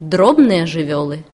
дробные жывёлы.